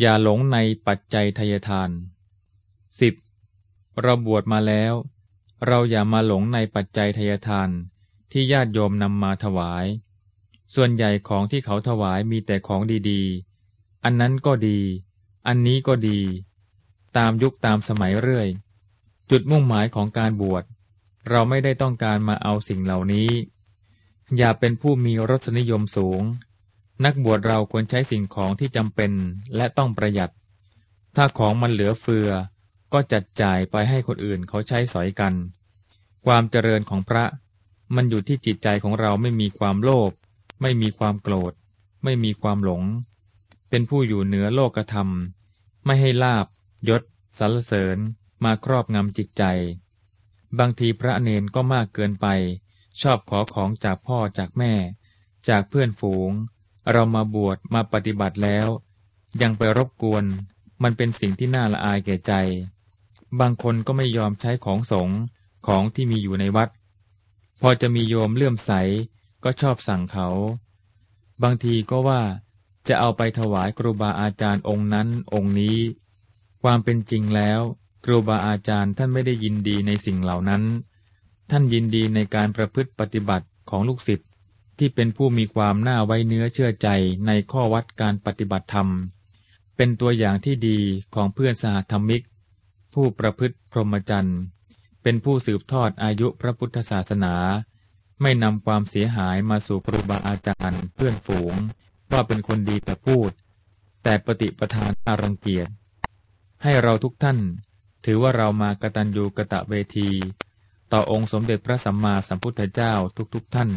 อย่าหลงในปัจจัยทายทาน 10. เราบวชมาแล้ว เราอย่ามาหลงในปัจจัยทายทานที่ญาติโยมนำมาถวาย ส่วนใหญ่ของที่เขาถวายมีแต่ของดีๆ อันนั้นก็ดี อันนี้ก็ดี ตามยุคตามสมัยเรื่อย จุดมุ่งหมายของการบวช เราไม่ได้ต้องการมาเอาสิ่งเหล่านี้ อย่าเป็นผู้มีรสนิยมสูง นักบวชเราควรใช้สิ่งของที่จำเป็นและต้องประหยัด ถ้าของมันเหลือเฟือ ก็จัดจ่ายไปให้คนอื่นเขาใช้สอยกัน ความเจริญของพระมันอยู่ที่จิตใจของเราไม่มีความโลภไม่มีความโกรธ ไม่มีความหลง เป็นผู้อยู่เหนือโลกธรรม ไม่ให้ลาบยศสรรเสริญมาครอบงำจิตใจ บางทีพระเนนก็มากเกินไป ชอบขอของจากพ่อจากแม่ จากเพื่อนฝูง เรามาบวชมาปฏิบัติแล้ว ยังไปรบกวน มันเป็นสิ่งที่น่าละอายแก่ใจ บางคนก็ไม่ยอมใช้ของสงของที่มีอยู่ในวัด พอจะมีโยมเลื่อมใสก็ชอบสั่งเขา บางทีก็ว่าจะเอาไปถวายครูบาอาจารย์องค์นั้นองค์นี้ ความเป็นจริงแล้วครูบาอาจารย์ท่านไม่ได้ยินดีในสิ่งเหล่านั้น ท่านยินดีในการประพฤติปฏิบัติของลูกศิษย์ ที่เป็นผู้มีความน่าไว้เนื้อเชื่อใจในข้อวัดการปฏิบัติธรรม เป็นตัวอย่างที่ดีของเพื่อนสหธรรมิก ผู้ประพฤติพรหมจรรย์เป็นผู้สืบทอดอายุพระพุทธศาสนา ไม่นำความเสียหายมาสู่ครูบาอาจารย์ เพื่อนฝูงว่าเป็นคนดีแต่พูด แต่ปฏิปทานอารังเกียจให้เราทุกท่าน ถือว่าเรามากตัญญูกะตะเวที ต่อองค์สมเด็จพระสัมมาสัมพุทธเจ้าทุกๆทท่าน